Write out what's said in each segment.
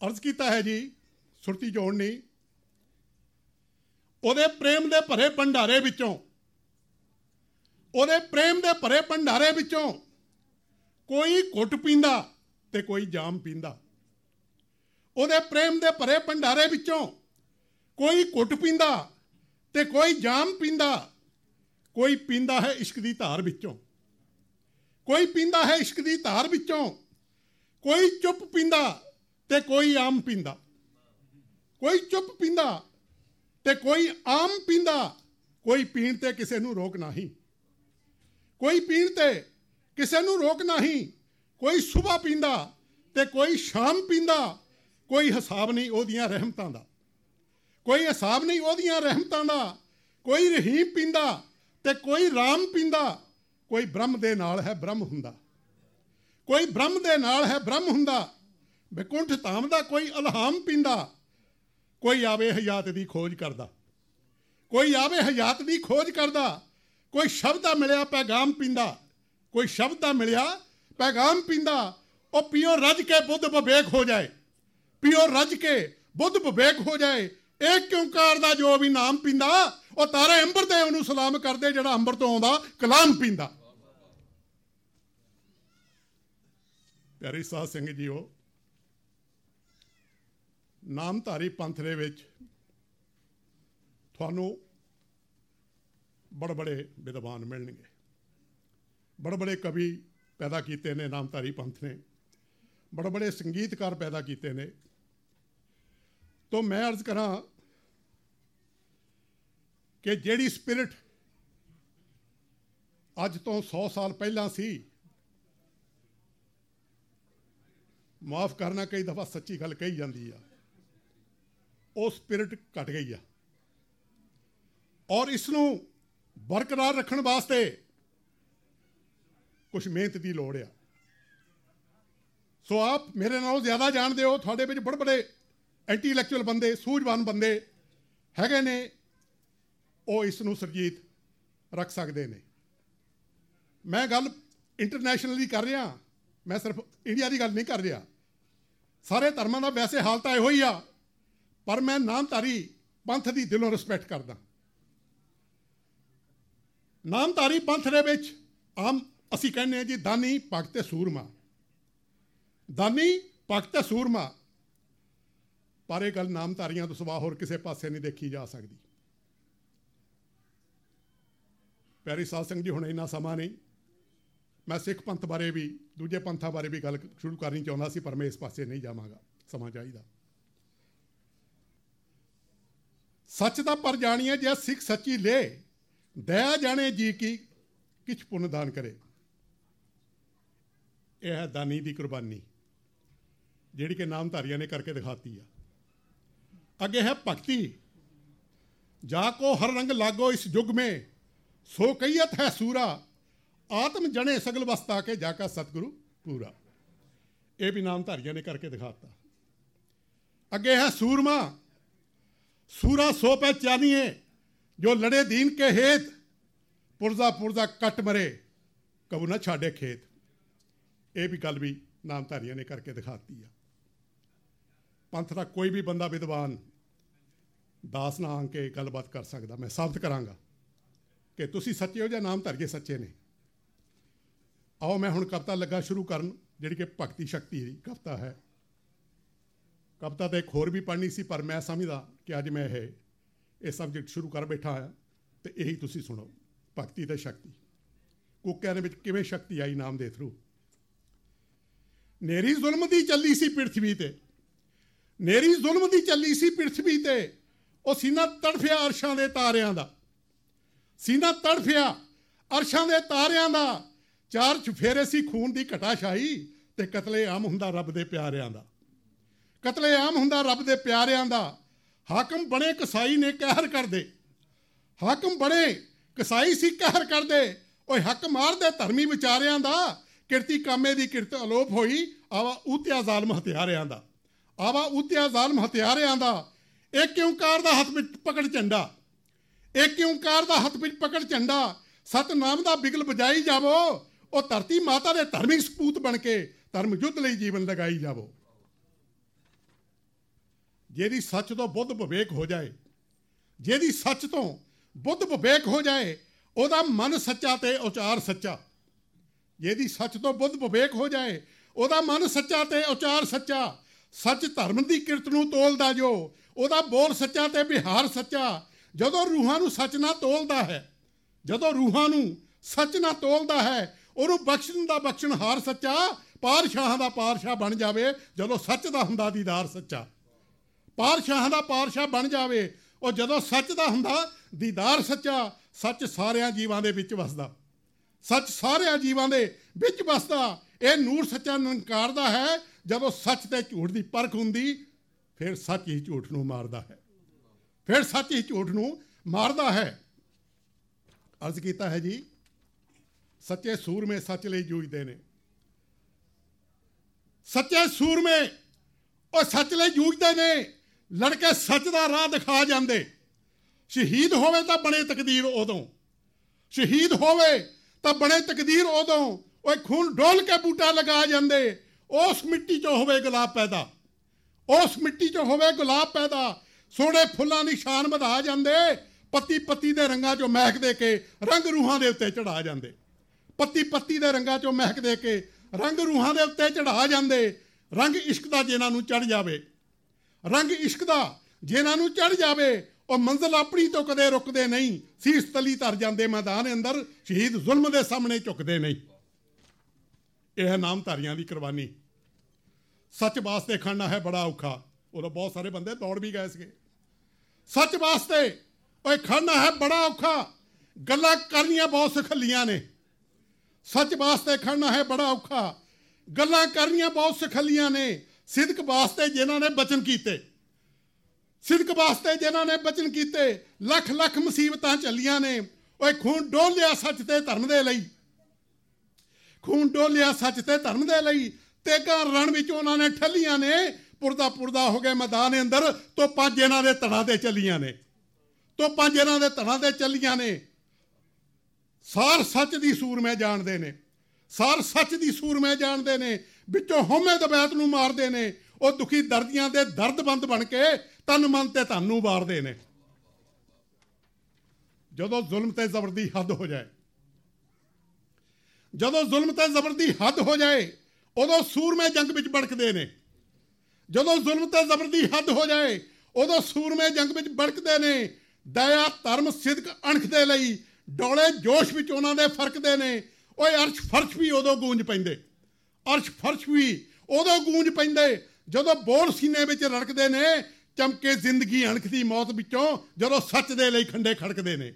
ਅਰਜ਼ ਕੀਤਾ ਹੈ ਜੀ, ਸੁਰਤੀ ਜੋੜਨੀ ਉਹਦੇ ਪ੍ਰੇਮ ਦੇ ਭਰੇ ਭੰਡਾਰੇ ਵਿੱਚੋਂ, ਉਹਦੇ ਪ੍ਰੇਮ ਦੇ ਭਰੇ ਭੰਡਾਰੇ ਵਿੱਚੋਂ ਕੋਈ ਘੁੱਟ ਪੀਂਦਾ ਤੇ ਕੋਈ ਜਾਮ ਪੀਂਦਾ। ਉਹਦੇ ਪ੍ਰੇਮ ਦੇ ਭਰੇ ਭੰਡਾਰੇ ਵਿੱਚੋਂ ਕੋਈ ਘੁੱਟ ਪੀਂਦਾ ਤੇ ਕੋਈ ਜਾਮ ਪੀਂਦਾ, ਕੋਈ ਪੀਂਦਾ ਹੈ ਇਸ਼ਕ ਦੀ ਧਾਰ ਵਿੱਚੋਂ। ਕੋਈ ਪੀਂਦਾ ਹੈ ਇਸ਼ਕ ਦੀ ਧਾਰ ਵਿੱਚੋਂ, ਕੋਈ ਚੁੱਪ ਪੀਂਦਾ ਤੇ ਕੋਈ ਆਮ ਪੀਂਦਾ। ਕੋਈ ਚੁੱਪ ਪੀਂਦਾ ਤੇ ਕੋਈ ਆਮ ਪੀਂਦਾ, ਕੋਈ ਪੀਣ ਤੇ ਕਿਸੇ ਨੂੰ ਰੋਕ ਨਹੀਂ। ਕੋਈ ਪੀਣ ਤੇ ਕਿਸੇ ਨੂੰ ਰੋਕ ਨਹੀਂ, ਕੋਈ ਸਵੇਰ ਪੀਂਦਾ ਤੇ ਕੋਈ ਸ਼ਾਮ ਪੀਂਦਾ, ਕੋਈ ਹਿਸਾਬ ਨਹੀਂ ਉਹਦੀਆਂ ਰਹਿਮਤਾਂ ਦਾ। ਕੋਈ ਹਿਸਾਬ ਨਹੀਂ ਉਹਦੀਆਂ ਰਹਿਮਤਾਂ ਦਾ, ਕੋਈ ਰਹੀਮ ਪੀਂਦਾ ਤੇ ਕੋਈ ਰਾਮ ਪੀਂਦਾ, ਕੋਈ ਬ੍ਰਹਮ ਦੇ ਨਾਲ ਹੈ ਬ੍ਰਹਮ ਹੁੰਦਾ। ਕੋਈ ਬ੍ਰਹਮ ਦੇ ਨਾਲ ਹੈ ਬ੍ਰਹਮ ਹੁੰਦਾ ਵਿਕੁੰਠ ਧਾਮ ਦਾ ਕੋਈ ਅਲਹਾਮ ਪੀਂਦਾ, ਕੋਈ ਆਵੇ ਹਯਾਤ ਦੀ ਖੋਜ ਕਰਦਾ, ਕੋਈ ਆਵੇ ਹਯਾਤ ਦੀ ਖੋਜ ਕਰਦਾ, ਕੋਈ ਸ਼ਬਦ ਦਾ ਮਿਲਿਆ ਪੈਗਾਮ ਪੀਂਦਾ, ਕੋਈ ਸ਼ਬਦ ਦਾ ਮਿਲਿਆ ਪੈਗਾਮ ਪੀਂਦਾ, ਉਹ ਪਿਓ ਰੱਜ ਕੇ ਬੁੱਧ ਵਿਵੇਕ ਹੋ ਜਾਏ, ਪਿਓ ਰੱਜ ਕੇ ਬੁੱਧ ਵਿਵੇਕ ਹੋ ਜਾਏ, ਇਹ ਕਿਉਂਕਾਰ ਦਾ ਜੋ ਵੀ ਨਾਮ ਪੀਂਦਾ, ਉਹ ਤਾਰੇ ਅੰਬਰ ਤੇ ਉਹਨੂੰ ਸਲਾਮ ਕਰਦੇ ਜਿਹੜਾ ਅੰਬਰ ਤੋਂ ਆਉਂਦਾ, ਕਲਾਮ ਪੀਂਦਾ। ਪਿਆਰੇ ਸਾਧ ਸਿੰਘ ਜੀਓ ਨਾਮਧਾਰੀ ਪੰਥ ਦੇ ਵਿੱਚ ਤੁਹਾਨੂੰ ਬੜੇ ਬੜੇ ਵਿਦਵਾਨ ਮਿਲਣਗੇ। ਬੜੇ ਬੜੇ ਕਵੀ ਪੈਦਾ ਕੀਤੇ ਨੇ ਨਾਮਧਾਰੀ ਪੰਥ ਨੇ। ਬੜੇ ਬੜੇ ਸੰਗੀਤਕਾਰ ਪੈਦਾ ਕੀਤੇ ਨੇ। ਤੋਂ ਮੈਂ ਅਰਜ਼ ਕਰਾਂ ਕਿ ਜਿਹੜੀ ਸਪਿਰਿਟ ਅੱਜ ਤੋਂ 100 ਸਾਲ ਪਹਿਲਾਂ ਸੀ, ਮਾਫ ਕਰਨਾ ਕਈ ਦਫਾ ਸੱਚੀ ਗੱਲ ਕਹੀ ਜਾਂਦੀ ਆ। ਉਹ ਸਪਿਰਿਟ ਘਟ ਗਈ ਆ। ਔਰ ਇਸ ਨੂੰ ਬਰਕਰਾਰ ਰੱਖਣ ਵਾਸਤੇ ਕੁਝ ਮਿਹਨਤ ਦੀ ਲੋੜ ਆ। ਸੋ ਆਪ ਮੇਰੇ ਨਾਲੋਂ ਜ਼ਿਆਦਾ ਜਾਣਦੇ ਹੋ, ਤੁਹਾਡੇ ਵਿੱਚ ਬੜੇ ਬੜੇ ਇੰਟੈਲੈਕਚੁਅਲ ਬੰਦੇ, ਸੂਝਵਾਨ ਬੰਦੇ ਹੈਗੇ ਨੇ। ਉਹ ਇਸ ਨੂੰ ਸਰਜੀਤ ਰੱਖ ਸਕਦੇ ਨੇ। ਮੈਂ ਗੱਲ ਇੰਟਰਨੈਸ਼ਨਲੀ ਕਰ ਰਿਹਾ। ਮੈਂ ਸਿਰਫ ਇੰਡੀਆ ਦੀ ਗੱਲ ਨਹੀਂ ਕਰ ਰਿਹਾ। ਸਾਰੇ ਧਰਮਾਂ ਦਾ ਵੈਸੇ ਹਾਲ ਤਾਂ ਇਹੋ ਹੀ ਆ। ਪਰ ਮੈਂ ਨਾਮਧਾਰੀ ਪੰਥ ਦੀ ਦਿਲੋਂ ਰਿਸਪੈਕਟ ਕਰਦਾ। ਨਾਮਧਾਰੀ ਪੰਥ ਦੇ ਵਿੱਚ ਆਮ ਅਸੀਂ ਕਹਿੰਦੇ ਆ ਜੀ, ਦਾਨੀ, ਭਗਤ ਤੇ ਸੂਰਮਾ। ਦਾਨੀ, ਭਗਤ ਤੇ ਸੂਰਮਾ। ਪਰ ਇਹ ਗੱਲ ਨਾਮਧਾਰੀਆਂ ਤੋਂ ਸਿਵਾ ਹੋਰ ਕਿਸੇ ਪਾਸੇ ਨਹੀਂ ਦੇਖੀ ਜਾ ਸਕਦੀ। ਪਿਆਰੀ ਸਾਧ ਸੰਗਤ ਜੀ, ਹੁਣ ਇੰਨਾ ਸਮਾਂ ਨਹੀਂ। ਮੈਂ ਸਿੱਖ ਪੰਥ ਬਾਰੇ ਵੀ, ਦੂਜੇ ਪੰਥਾਂ ਬਾਰੇ ਵੀ ਗੱਲ ਸ਼ੁਰੂ ਕਰਨੀ ਚਾਹੁੰਦਾ ਸੀ, ਪਰ ਮੈਂ ਇਸ ਪਾਸੇ ਨਹੀਂ ਜਾਵਾਂਗਾ। ਸਮਾਂ ਚਾਹੀਦਾ। ਸੱਚ ਦਾ ਪਰ ਜਾਣੀਏ ਜੇ ਸਿੱਖ ਸੱਚੀ ਲੈ। ਦਇਆ ਜਾਣੇ ਜੀ ਕੀ, ਕਿਛ ਪੁੰਨ ਦਾਨ ਕਰੇ। ਇਹ ਹੈ ਦਾਨੀ ਦੀ ਕੁਰਬਾਨੀ, ਜਿਹੜੀ ਕਿ ਨਾਮਧਾਰੀਆਂ ਨੇ ਕਰਕੇ ਦਿਖਾਤੀ ਆ। ਅੱਗੇ ਹੈ ਭਗਤੀ। ਜਾ ਕੋ ਹਰ ਰੰਗ ਲਾਗੋ ਇਸ ਯੁਗ ਮੇ, ਸੋ ਕਈਤ ਹੈ ਸੂਰਾ। ਆਤਮ ਜਣੇ ਸਗਲ ਵਸਤਾ ਕੇ ਜਾ ਕਾ ਸਤਿਗੁਰੂ ਪੂਰਾ। ਇਹ ਵੀ ਨਾਮਧਾਰੀਆਂ ਨੇ ਕਰਕੇ ਦਿਖਾਤਾ। ਅੱਗੇ ਹੈ ਸੂਰਮਾ। ਸੂਰਾ ਸੋ ਪੈ ਚਾਨੀਏ, ਜੋ ਲੜੇ ਦੀਨ ਕੇ ਹੇਤ, ਪੁਰਜ਼ਾ ਪੁਰਜ਼ਾ ਕੱਟ ਮਰੇ, ਕਬੂ ਨਾ ਛਾੜੇ ਖੇਤ। ਇਹ ਵੀ ਗੱਲ ਵੀ ਨਾਮਧਾਰੀਆਂ ਨੇ ਕਰਕੇ ਦਿਖਾਤੀ ਆ। ਪੰਥ ਦਾ ਕੋਈ ਵੀ ਬੰਦਾ ਵਿਦਵਾਨ ਦਾਸ ਨਾ ਆਣ ਕੇ ਗੱਲਬਾਤ ਕਰ ਸਕਦਾ, ਮੈਂ ਸਾਬਤ ਕਰਾਂਗਾ ਕਿ ਤੁਸੀਂ ਸੱਚੇ ਹੋ ਜਾਂ ਨਾਮਧਾਰੀਏ ਸੱਚੇ ਨੇ। ਆਓ, ਮੈਂ ਹੁਣ ਕਵਿਤਾ ਲੱਗਾ ਸ਼ੁਰੂ ਕਰਨ, ਜਿਹੜੀ ਕਿ ਭਗਤੀ ਸ਼ਕਤੀ ਦੀ ਕਵਿਤਾ ਹੈ। ਕਵਿਤਾ ਤਾਂ ਇੱਕ ਹੋਰ ਵੀ ਪੜ੍ਹਨੀ ਸੀ, ਪਰ ਮੈਂ ਸਮਝਦਾ ਕਿ ਅੱਜ ਮੈਂ ਇਹ ਇਹ ਸਬਜੈਕਟ ਸ਼ੁਰੂ ਕਰ ਬੈਠਾ ਹਾਂ ਤੇ ਇਹੀ ਤੁਸੀਂ ਸੁਣੋ, ਭਗਤੀ ਤੇ ਸ਼ਕਤੀ। ਕੁੱਕਿਆਂ ਦੇ ਵਿੱਚ ਕਿਵੇਂ ਸ਼ਕਤੀ ਆਈ ਨਾਮ ਦੇ ਥਰੂ ਨੇਰੀ ਜ਼ੁਲਮ ਦੀ ਚੱਲੀ ਸੀ ਪ੍ਰithvi ਤੇ। ਨੇਰੀ ਜ਼ੁਲਮ ਦੀ ਚੱਲੀ ਸੀ ਪ੍ਰithvi ਤੇ। ਉਹ ਸੀਨਾ ਤੜਫਿਆ ਅਰਸ਼ਾਂ ਦੇ ਤਾਰਿਆਂ ਦਾ। ਸੀਨਾ ਤੜਫਿਆ ਅਰਸ਼ਾਂ ਦੇ ਤਾਰਿਆਂ ਦਾ। ਚਾਰ ਚੁਫੇਰੇ ਸੀ ਖੂਨ ਦੀ ਘਟਾਸ਼ਾਹੀ ਤੇ ਕਤਲੇ ਆਮ ਹੁੰਦਾ ਰੱਬ ਦੇ ਪਿਆਰਿਆਂ ਦਾ। ਕਤਲੇ ਆਮ ਹੁੰਦਾ ਰੱਬ ਦੇ ਪਿਆਰਿਆਂ ਦਾ। ਹਾਕਮ ਬਣੇ ਕਸਾਈ ਨੇ ਕਹਿਰ ਕਰਦੇ। ਹਾਕਮ ਬਣੇ ਕਸਾਈ ਸੀ ਕਹਿਰ ਕਰਦੇ। ਓਏ ਹੱਕ ਮਾਰਦੇ ਧਰਮੀ ਵਿਚਾਰਿਆਂ ਦਾ। ਕਿਰਤੀ ਕਾਮੇ ਦੀ ਕਿਰਤ ਅਲੋਪ ਹੋਈ, ਆਵਾ ਉਤਿਆ ਜ਼ਾਲਮ ਹਥਿਆਰਿਆਂ ਦਾ। ਆਵਾ ਉਤਿਆ ਜ਼ਾਲਮ ਹਥਿਆਰਿਆਂ ਦਾ। ਇੱਕ ਓੰਕਾਰ ਦਾ ਹੱਥ ਵਿੱਚ ਪਕੜ ਝੰਡਾ? ਇੱਕ ਓੰਕਾਰ ਦਾ ਹੱਥ ਵਿੱਚ ਪਕੜ ਝੰਡਾ? ਸਤਨਾਮ ਦਾ ਬਿਗਲ ਵਜਾਈ ਜਾਵੋ। ਉਹ ਧਰਤੀ ਮਾਤਾ ਦੇ ਧਰਮੀ ਸਪੂਤ ਬਣ ਕੇ ਧਰਮ ਯੁੱਧ ਲਈ ਜੀਵਨ ਲਗਾਈ ਜਾਵੋ। ਜਿਹਦੀ ਸੱਚ ਤੋਂ ਬੁੱਧ ਵਿਵੇਕ ਹੋ ਜਾਏ, ਜਿਹਦੀ ਸੱਚ ਤੋਂ ਬੁੱਧ ਵਿਵੇਕ ਹੋ ਜਾਏ, ਉਹਦਾ ਮਨ ਸੱਚਾ ਤੇ ਉਚਾਰ ਸੱਚਾ। ਜਿਹਦੀ ਸੱਚ ਤੋਂ ਬੁੱਧ ਵਿਵੇਕ ਹੋ ਜਾਏ, ਉਹਦਾ ਮਨ ਸੱਚਾ ਤੇ ਉਚਾਰ ਸੱਚਾ। ਸੱਚ ਧਰਮ ਦੀ ਕਿਰਤ ਨੂੰ ਤੋਲਦਾ ਜੋ, ਉਹਦਾ ਬੋਲ ਸੱਚਾ ਤੇ ਵਿਹਾਰ ਸੱਚਾ। ਜਦੋਂ ਰੂਹਾਂ ਨੂੰ ਸੱਚ ਨਾਲ ਤੋਲਦਾ ਹੈ, ਜਦੋਂ ਰੂਹਾਂ ਨੂੰ ਸੱਚ ਨਾਲ ਤੋਲਦਾ ਹੈ, ਉਹਨੂੰ ਬਖਸ਼ਣ ਦਾ ਬਖਸ਼ਣਹਾਰ ਸੱਚਾ ਪਾਰਸ਼ਾਹਾਂ ਦਾ ਪਾਰਸ਼ਾਹ ਬਣ ਜਾਵੇ, ਜਦੋਂ ਸੱਚ ਦਾ ਹੁੰਦਾ ਦੀਦਾਰ ਸੱਚਾ। ਪਾਰਸ਼ਾਹਾਂ ਦਾ ਪਾਰਸ਼ਾਹ ਬਣ ਜਾਵੇ, ਉਹ ਜਦੋਂ ਸੱਚ ਦਾ ਹੁੰਦਾ, ਦੀਦਾਰ ਸੱਚਾ ਸੱਚ ਸਾਰਿਆਂ ਜੀਵਾਂ ਦੇ ਵਿੱਚ ਵਸਦਾ। ਸੱਚ ਸਾਰਿਆਂ ਜੀਵਾਂ ਦੇ ਵਿੱਚ ਵਸਦਾ। ਇਹ ਨੂਰ ਸੱਚਾ ਨੰਕਾਰਦਾ ਹੈ, ਜਦੋਂ ਸੱਚ ਤੇ ਝੂਠ ਦੀ ਪਰਖ ਹੁੰਦੀ, ਫਿਰ ਸੱਚ ਹੀ ਝੂਠ ਨੂੰ ਮਾਰਦਾ ਹੈ। ਫਿਰ ਸੱਚ ਹੀ ਝੂਠ ਨੂੰ ਮਾਰਦਾ ਹੈ। ਅਰਜ਼ ਕੀਤਾ ਹੈ ਜੀ, ਸੱਚੇ ਸੂਰਮੇ ਸੱਚ ਲਈ ਜੂਝਦੇ ਨੇ। ਸੱਚੇ ਸੂਰਮੇ ਉਹ ਸੱਚ ਲਈ ਜੂਝਦੇ ਨੇ। ਲੜਕੇ ਸੱਚ ਦਾ ਰਾਹ ਦਿਖਾ ਜਾਂਦੇ। ਸ਼ਹੀਦ ਹੋਵੇ ਤਾਂ ਬਣੇ ਤਕਦੀਰ ਉਦੋਂ। ਸ਼ਹੀਦ ਹੋਵੇ ਤਾਂ ਬਣੇ ਤਕਦੀਰ ਉਦੋਂ। ਓਏ ਖੂਨ ਡੋਲ ਕੇ ਬੂਟਾ ਲਗਾ ਜਾਂਦੇ। ਉਸ ਮਿੱਟੀ 'ਚੋਂ ਹੋਵੇ ਗੁਲਾਬ ਪੈਦਾ। ਉਸ ਮਿੱਟੀ 'ਚੋਂ ਹੋਵੇ ਗੁਲਾਬ ਪੈਦਾ। ਸੋਹਣੇ ਫੁੱਲਾਂ ਦੀ ਸ਼ਾਨ ਵਧਾ ਜਾਂਦੇ। ਪੱਤੀ ਪੱਤੀ ਦੇ ਰੰਗਾਂ 'ਚੋਂ ਮਹਿਕ ਦੇ ਕੇ ਰੰਗ ਰੂਹਾਂ ਦੇ ਉੱਤੇ ਚੜਾ ਜਾਂਦੇ। ਪੱਤੀ ਪੱਤੀ ਦੇ ਰੰਗਾਂ 'ਚੋਂ ਮਹਿਕ ਦੇ ਕੇ ਰੰਗ ਰੂਹਾਂ ਦੇ ਉੱਤੇ ਚੜਾ ਜਾਂਦੇ। ਰੰਗ ਇਸ਼ਕ ਦਾ ਜਿਨ੍ਹਾਂ ਨੂੰ ਚੜ ਜਾਵੇ। ਰੰਗ ਇਸ਼ਕ ਦਾ। ਜਿਨ੍ਹਾਂ ਨੂੰ ਚੜ ਜਾਵੇ, ਉਹ ਮੰਜ਼ਲ ਆਪਣੀ ਤੋਂ ਕਦੇ ਰੁਕਦੇ ਨਹੀਂ। ਸੀਸ ਤਲੀ ਧਰ ਜਾਂਦੇ ਮੈਦਾਨ ਅੰਦਰ, ਸ਼ਹੀਦ ਜ਼ੁਲਮ ਦੇ ਸਾਹਮਣੇ ਝੁਕਦੇ ਨਹੀਂ। ਇਹ ਨਾਮਧਾਰੀਆਂ ਦੀ ਕੁਰਬਾਨੀ। ਸੱਚ ਵਾਸਤੇ ਖੜਨਾ ਹੈ ਬੜਾ ਔਖਾ। ਉਦੋਂ ਬਹੁਤ ਸਾਰੇ ਬੰਦੇ ਦੌੜ ਵੀ ਗਏ ਸੀਗੇ। ਸੱਚ ਵਾਸਤੇ ਓਏ ਖੜਨਾ ਹੈ ਬੜਾ ਔਖਾ। ਗੱਲਾਂ ਕਰਨੀਆਂ ਬਹੁਤ ਸਖੱਲੀਆਂ ਨੇ। ਸੱਚ ਵਾਸਤੇ ਖੜਨਾ ਹੈ ਬੜਾ ਔਖਾ। ਗੱਲਾਂ ਕਰਨੀਆਂ ਬਹੁਤ ਸਖੱਲੀਆਂ ਨੇ। ਸਿਦਕ ਵਾਸਤੇ ਜਿਨ੍ਹਾਂ ਨੇ ਬਚਨ ਕੀਤੇ। ਸਿਦਕ ਵਾਸਤੇ ਜਿਨ੍ਹਾਂ ਨੇ ਬਚਨ ਕੀਤੇ, ਲੱਖ ਲੱਖ ਮੁਸੀਬਤਾਂ ਚੱਲੀਆਂ ਨੇ। ਓਏ, ਖੂਨ ਡੋਲਿਆ ਸੱਚ ਤੇ ਧਰਮ ਦੇ ਲਈ। ਖੂਨ ਡੋਲਿਆ ਸੱਚ ਤੇ ਧਰਮ ਦੇ ਲਈ। ਤੇਗਾ ਰਣ ਵਿੱਚ ਉਹਨਾਂ ਨੇ ਠੱਲੀਆਂ ਨੇ। ਪੁਰਦਾ ਪੁਰਦਾ ਹੋ ਗਏ ਮੈਦਾਨ ਅੰਦਰ, ਤੋਂ ਪੰਜ ਇਹਨਾਂ ਦੇ ਧੜਾਂ ਤੇ ਚੱਲੀਆਂ ਨੇ। ਤੋਂ ਪੰਜ ਇਹਨਾਂ ਦੇ ਧੜਾਂ ਤੇ ਚੱਲੀਆਂ ਨੇ। ਸਾਰ ਸੱਚ ਦੀ ਸੂਰ ਮੈਂ ਜਾਣਦੇ ਨੇ। ਸਾਰ ਸੱਚ ਦੀ ਸੂਰ ਮੈਂ ਜਾਣਦੇ ਨੇ, ਵਿੱਚੋਂ ਹਉਮੈ ਦਬੈਤ ਨੂੰ ਮਾਰਦੇ ਨੇ, ਉਹ ਦੁਖੀ ਦਰਦੀਆਂ ਦੇ ਦਰਦਬੰਦ ਬਣ ਕੇ ਤਨ ਮਨ ਤੇ ਤੁਹਾਨੂੰ ਵਾਰਦੇ ਨੇ। ਜਦੋਂ ਜ਼ੁਲਮ ਤੇ ਜ਼ਬਰ ਦੀ ਹੱਦ ਹੋ ਜਾਏ, ਜਦੋਂ ਜ਼ੁਲਮ ਤੇ ਜ਼ਬਰ ਦੀ ਹੱਦ ਹੋ ਜਾਏ, ਉਦੋਂ ਸੂਰਮੇ ਜੰਗ ਵਿੱਚ ਬੜਕਦੇ ਨੇ। ਜਦੋਂ ਜ਼ੁਲਮ ਤੇ ਜ਼ਬਰ ਦੀ ਹੱਦ ਹੋ ਜਾਏ, ਉਦੋਂ ਸੂਰਮੇ ਜੰਗ ਵਿੱਚ ਬੜਕਦੇ ਨੇ। ਦਇਆ, ਧਰਮ, ਸਿਦਕ, ਅਣਖ ਦੇ ਲਈ ਡੋਲੇ ਜੋਸ਼ ਵਿੱਚ ਉਹਨਾਂ ਦੇ ਫਰਕਦੇ ਨੇ। ਓਏ ਅਰਸ਼ ਫਰਸ਼ ਵੀ ਉਦੋਂ ਗੂੰਜ ਪੈਂਦੇ। ਅਰਸ਼ ਫਰਸ਼ ਵੀ ਉਦੋਂ ਗੂੰਜ ਪੈਂਦੇ, ਜਦੋਂ ਬੋਲ ਸੀਨੇ ਵਿੱਚ ਰੜਕਦੇ ਨੇ, ਚਮਕੇ ਜ਼ਿੰਦਗੀ ਅਣਖ ਦੀ ਮੌਤ ਵਿੱਚੋਂ, ਜਦੋਂ ਸੱਚ ਦੇ ਲਈ ਖੰਡੇ ਖੜਕਦੇ ਨੇ।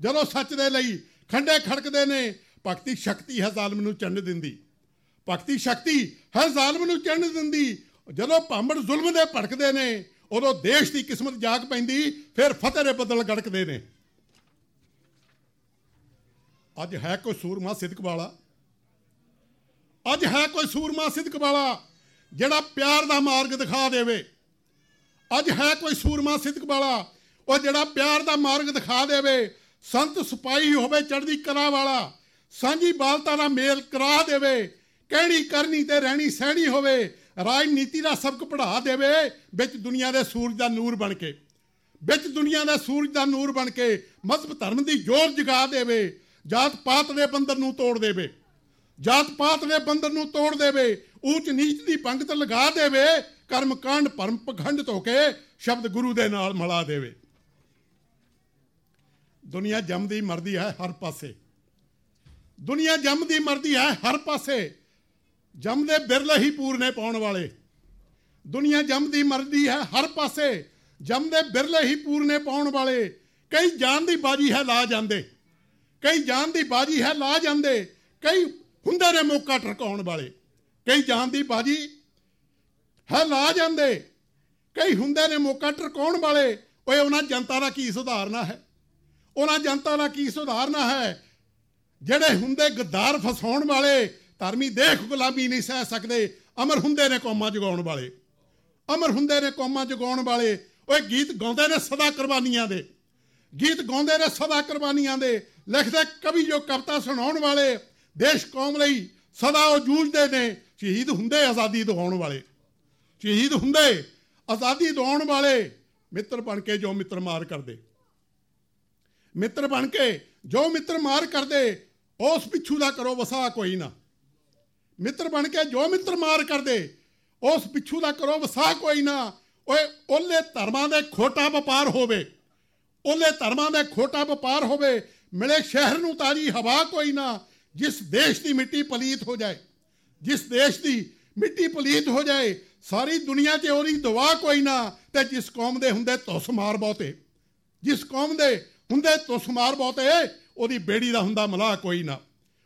ਜਦੋਂ ਸੱਚ ਦੇ ਲਈ ਖੰਡੇ ਖੜਕਦੇ ਨੇ, ਭਗਤੀ ਸ਼ਕਤੀ ਹੈ ਜ਼ਾਲਮ ਨੂੰ ਚੰਨ ਦਿੰਦੀ। ਭਗਤੀ ਸ਼ਕਤੀ ਹੈ ਜ਼ਾਲਮ ਨੂੰ ਚੰਨ ਦਿੰਦੀ। ਜਦੋਂ ਭਾਂਬੜ ਜ਼ੁਲਮ ਦੇ ਭੜਕਦੇ ਨੇ, ਉਦੋਂ ਦੇਸ਼ ਦੀ ਕਿਸਮਤ ਜਾਗ ਪੈਂਦੀ, ਫਿਰ ਫਤਿਹ ਦੇ ਬੱਦਲ ਗੜਕਦੇ ਨੇ। ਅੱਜ ਹੈ ਕੋਈ ਸੂਰਮਾ ਸਿਦਕ ਵਾਲਾ? ਅੱਜ ਹੈ ਕੋਈ ਸੂਰਮਾ ਸਿਦਕ ਵਾਲਾ ਜਿਹੜਾ ਪਿਆਰ ਦਾ ਮਾਰਗ ਦਿਖਾ ਦੇਵੇ? ਅੱਜ ਹੈ ਕੋਈ ਸੂਰਮਾ ਸਿਦਕ ਵਾਲਾ ਉਹ ਜਿਹੜਾ ਪਿਆਰ ਦਾ ਮਾਰਗ ਦਿਖਾ ਦੇਵੇ? ਸੰਤ ਸਿਪਾਹੀ ਹੋਵੇ ਚੜ੍ਹਦੀ ਕਲਾ ਵਾਲਾ, ਸਾਂਝੀ ਬਾਲਤਾ ਦਾ ਮੇਲ ਕਰਾ ਦੇਵੇ, ਕਹਿਣੀ ਕਰਨੀ ਤੇ ਰਹਿਣੀ ਸਹਿਣੀ ਹੋਵੇ, ਰਾਜਨੀਤੀ ਦਾ ਸਬਕ ਪੜ੍ਹਾ ਦੇਵੇ, ਵਿੱਚ ਦੁਨੀਆ ਦੇ ਸੂਰਜ ਦਾ ਨੂਰ ਬਣ ਕੇ, ਵਿੱਚ ਦੁਨੀਆ ਦਾ ਸੂਰਜ ਦਾ ਨੂਰ ਬਣ ਕੇ ਮਜ਼ਹਬ ਧਰਮ ਦੀ ਜੋਰ ਜਗਾ ਦੇਵੇ ਜਾਤ ਪਾਤ ਦੇ ਬੰਦਰ ਨੂੰ ਤੋੜ ਦੇਵੇ। ਜਾਤ ਪਾਤ ਦੇ ਬੰਦਰ ਨੂੰ ਤੋੜ ਦੇਵੇ। ਊਚ ਨੀਚ ਦੀ ਪੰਗਤ ਲਗਾ ਦੇਵੇ। ਕਰਮ ਕਾਂਡ ਭਰਮ ਪਖੰਡ ਧੋ ਕੇ ਸ਼ਬਦ ਗੁਰੂ ਦੇ ਨਾਲ ਮਿਲਾ ਦੇਵੇ। ਦੁਨੀਆ ਜੰਮਦੀ ਮਰਦੀ ਹੈ ਹਰ ਪਾਸੇ। ਦੁਨੀਆ ਜੰਮਦੀ ਮਰਦੀ ਹੈ ਹਰ ਪਾਸੇ। ਜੰਮਦੇ ਬਿਰਲੇ ਹੀ ਪੂਰਨੇ ਪਾਉਣ ਵਾਲੇ। ਦੁਨੀਆ ਜੰਮਦੀ ਮਰਦੀ ਹੈ ਹਰ ਪਾਸੇ। ਜੰਮਦੇ ਬਿਰਲੇ ਹੀ ਪੂਰਨੇ ਪਾਉਣ ਵਾਲੇ। ਕਈ ਜਾਨ ਦੀ ਬਾਜੀ ਹੈ ਲਾ ਜਾਂਦੇ। ਕਈ ਜਾਨ ਦੀ ਬਾਜੀ ਹੈ, ਲਾ ਜਾਂਦੇ। ਕਈ ਹੁੰਦੇ ਨੇ ਮੌਕਾ ਟਰਕਾਉਣ ਵਾਲੇ। ਕਈ ਜਾਨ ਦੀ ਬਾਜੀ ਹੈ, ਲਾ ਜਾਂਦੇ। ਕਈ ਹੁੰਦੇ ਨੇ ਮੌਕਾ ਟਰਕਾਉਣ ਵਾਲੇ। ਓਏ, ਉਹਨਾਂ ਜਨਤਾ ਦਾ ਕੀ ਸੁਧਾਰਨਾ ਹੈ? ਉਹਨਾਂ ਜਨਤਾ ਦਾ ਕੀ ਸੁਧਾਰਨਾ ਹੈ? ਜਿਹੜੇ ਹੁੰਦੇ ਗਦਾਰ ਫਸਾਉਣ ਵਾਲੇ, ਧਰਮੀ ਦੇਖ ਗੁਲਾਮੀ ਨਹੀਂ ਸਹਿ ਸਕਦੇ। ਅਮਰ ਹੁੰਦੇ ਨੇ ਕੌਮਾਂ ਜਗਾਉਣ ਵਾਲੇ। ਅਮਰ ਹੁੰਦੇ ਨੇ ਕੌਮਾਂ ਜਗਾਉਣ ਵਾਲੇ। ਓਏ, ਗੀਤ ਗਾਉਂਦੇ ਨੇ ਸਦਾ ਕੁਰਬਾਨੀਆਂ ਦੇ। ਗੀਤ ਗਾਉਂਦੇ ਨੇ ਸਦਾ ਕੁਰਬਾਨੀਆਂ ਦੇ। ਲਿਖਦੇ ਕਵੀ ਜੋ ਕਵਿਤਾ ਸੁਣਾਉਣ ਵਾਲੇ ਦੇਸ਼ ਕੌਮ ਲਈ ਸਦਾ ਉਹ ਜੂਝਦੇ ਨੇ, ਸ਼ਹੀਦ ਹੁੰਦੇ ਆਜ਼ਾਦੀ ਦਿਵਾਉਣ ਵਾਲੇ। ਸ਼ਹੀਦ ਹੁੰਦੇ ਆਜ਼ਾਦੀ ਦਿਵਾਉਣ ਵਾਲੇ ਮਿੱਤਰ ਬਣ ਕੇ ਜੋ ਮਿੱਤਰ ਮਾਰ ਕਰਦੇ। ਮਿੱਤਰ ਬਣ ਕੇ ਜੋ ਮਿੱਤਰ ਮਾਰ ਕਰਦੇ, ਉਸ ਪਿੱਛੂ ਦਾ ਕਰੋ ਵਸਾ ਕੋਈ ਨਾ। ਮਿੱਤਰ ਬਣ ਕੇ ਜੋ ਮਿੱਤਰ ਮਾਰ ਕਰਦੇ, ਉਸ ਪਿੱਛੂ ਦਾ ਕਰੋ ਵਸਾ ਕੋਈ ਨਾ। ਓਏ, ਉਹਲੇ ਧਰਮਾਂ ਦੇ ਖੋਟਾ ਵਪਾਰ ਹੋਵੇ। ਉਹਲੇ ਧਰਮਾਂ ਦੇ ਖੋਟਾ ਵਪਾਰ ਹੋਵੇ ਮਿਲੇ ਸ਼ਹਿਰ ਨੂੰ ਤਾਜੀ ਹਵਾ ਕੋਈ ਨਾ, ਜਿਸ ਦੇਸ਼ ਦੀ ਮਿੱਟੀ ਪਲੀਤ ਹੋ ਜਾਏ, ਜਿਸ ਦੇਸ਼ ਦੀ ਮਿੱਟੀ ਪਲੀਤ ਹੋ ਜਾਏ, ਸਾਰੀ ਦੁਨੀਆ 'ਚ ਉਹਦੀ ਦੁਆ ਕੋਈ ਨਾ, ਤੇ ਜਿਸ ਕੌਮ ਦੇ ਹੁੰਦੇ ਤੁਸ ਮਾਰ ਬਹੁਤੇ, ਜਿਸ ਕੌਮ ਦੇ ਹੁੰਦੇ ਤੁਸ ਮਾਰ ਬਹੁਤੇ, ਉਹਦੀ ਬੇੜੀ ਦਾ ਹੁੰਦਾ ਮਲਾਹ ਕੋਈ ਨਾ,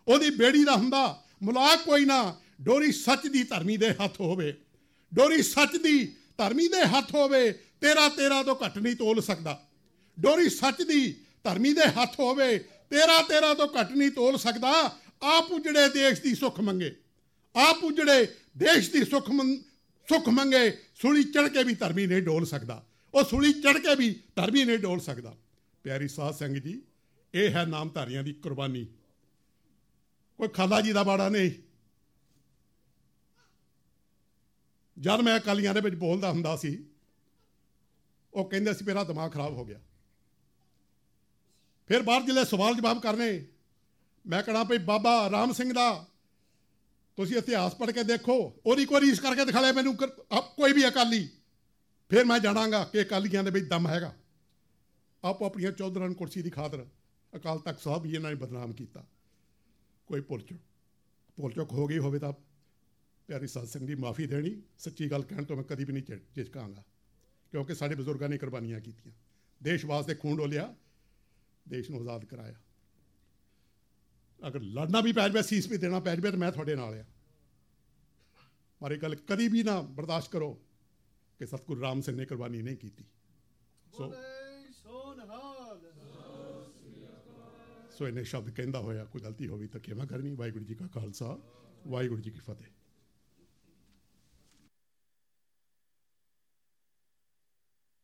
ਉਹਦੀ ਬੇੜੀ ਦਾ ਹੁੰਦਾ ਮਲਾਹ ਕੋਈ ਨਾ, ਡੋਰੀ ਸੱਚ ਦੀ ਧਰਮੀ ਦੇ ਹੱਥ ਹੋਵੇ, ਡੋਰੀ ਸੱਚ ਦੀ ਧਰਮੀ ਦੇ ਹੱਥ ਹੋਵੇ, ਤੇਰਾ ਤੇਰਾ ਤੋਂ ਘੱਟ ਨਹੀਂ ਤੋਲ ਸਕਦਾ, ਡੋਰੀ ਸੱਚ ਦੀ ਧਰਮੀ ਦੇ ਹੱਥ ਹੋਵੇ, ਤੇਰਾ ਤੇਰਾ ਤੋਂ ਘੱਟ ਨਹੀਂ ਤੋਲ ਸਕਦਾ। ਆਪ ਉਜੜੇ ਦੇਸ਼ ਦੀ ਸੁੱਖ ਮੰਗੇ। ਆਪ ਉਜੜੇ ਦੇਸ਼ ਦੀ ਸੁੱਖ ਮੰਗ- ਸੁੱਖ ਮੰਗੇ। ਸੁਲੀ ਚੜ ਕੇ ਵੀ ਧਰਮੀ ਨਹੀਂ ਡੋਲ ਸਕਦਾ। ਉਹ ਸੁਲੀ ਚੜ ਕੇ ਵੀ ਧਰਮੀ ਨਹੀਂ ਡੋਲ ਸਕਦਾ। ਪਿਆਰੀ ਸਾਧ ਸੰਗਤ ਜੀ, ਇਹ ਹੈ ਨਾਮਧਾਰੀਆਂ ਦੀ ਕੁਰਬਾਨੀ। ਕੋਈ ਖਾਲਾ ਜੀ ਦਾ ਬਾੜਾ ਨਹੀਂ। ਜਦ ਮੈਂ ਅਕਾਲੀਆਂ ਦੇ ਵਿੱਚ ਬੋਲਦਾ ਹੁੰਦਾ ਸੀ, ਉਹ ਕਹਿੰਦੇ ਸੀ, ਮੇਰਾ ਦਿਮਾਗ ਖਰਾਬ ਹੋ ਗਿਆ। ਫਿਰ ਬਾਹਰ ਜਿਹੜੇ ਸਵਾਲ ਜਵਾਬ ਕਰਨੇ। ਮੈਂ ਕਹਣਾ ਭਈ ਬਾਬਾ ਰਾਮ ਸਿੰਘ ਦਾ, ਤੁਸੀਂ ਇਤਿਹਾਸ ਪੜ੍ਹ ਕੇ ਦੇਖੋ, ਉਹਦੀ ਕੋਈ ਰੀਸ ਕਰਕੇ ਦਿਖਾ ਲੈ ਮੈਨੂੰ ਕੋਈ ਵੀ ਅਕਾਲੀ। ਫਿਰ ਮੈਂ ਜਾਣਾਂਗਾ ਕਿ ਅਕਾਲੀਆਂ ਦੇ ਵਿੱਚ ਦਮ ਹੈਗਾ। ਆਪੋ ਆਪਣੀਆਂ ਚੌਧਰਾਂ ਕੁਰਸੀ ਦੀ ਖਾਤਰ ਅਕਾਲ ਤਖਤ ਸਾਹਿਬ ਵੀ ਇਹਨਾਂ ਨੇ ਬਦਨਾਮ ਕੀਤਾ। ਕੋਈ ਭੁੱਲ ਚੁੱਕ ਭੁੱਲ ਚੁੱਕ ਹੋ ਗਈ ਹੋਵੇ ਤਾਂ ਪਿਆਰੀ ਸਾਧ ਸੰਗਤ ਦੀ ਮਾਫੀ ਦੇਣੀ। ਸੱਚੀ ਗੱਲ ਕਹਿਣ ਤੋਂ ਮੈਂ ਕਦੀ ਵੀ ਨਹੀਂ ਝਿ- ਝਿਜਕਾਂਗਾ। ਕਿਉਂਕਿ ਸਾਡੇ ਬਜ਼ੁਰਗਾਂ ਨੇ ਕੁਰਬਾਨੀਆਂ ਕੀਤੀਆਂ। ਦੇਸ਼ ਵਾਸਤੇ ਖੂਨ ਡੋਲਿਆ। ਦੇਸ਼ ਨੂੰ ਆਜ਼ਾਦ ਕਰਾਇਆ। ਅਗਰ ਲੜਨਾ ਵੀ ਪੈ ਜਾਵੇ, ਸੀਸ ਵੀ ਦੇਣਾ ਪੈ ਜਾਵੇ, ਤਾਂ ਮੈਂ ਤੁਹਾਡੇ ਨਾਲ ਆ। ਪਰ ਇਹ ਗੱਲ ਕਦੀ ਵੀ ਨਾ ਬਰਦਾਸ਼ਤ ਕਰੋ ਕਿ ਸਤਿਗੁਰੂ ਰਾਮ ਸਿੰਘ ਨੇ ਕੁਰਬਾਨੀ ਨਹੀਂ ਕੀਤੀ। ਸੋ ਸੋ ਇਹਨੇ ਸ਼ਬਦ ਕਹਿੰਦਾ ਹੋਇਆ, ਕੋਈ ਗਲਤੀ ਹੋਈ ਤਾਂ ਕਿਵੇਂ ਕਰਨੀ। ਵਾਹਿਗੁਰੂ ਜੀ ਕਾ ਖਾਲਸਾ, ਵਾਹਿਗੁਰੂ ਜੀ ਕੀ ਫਤਿਹ।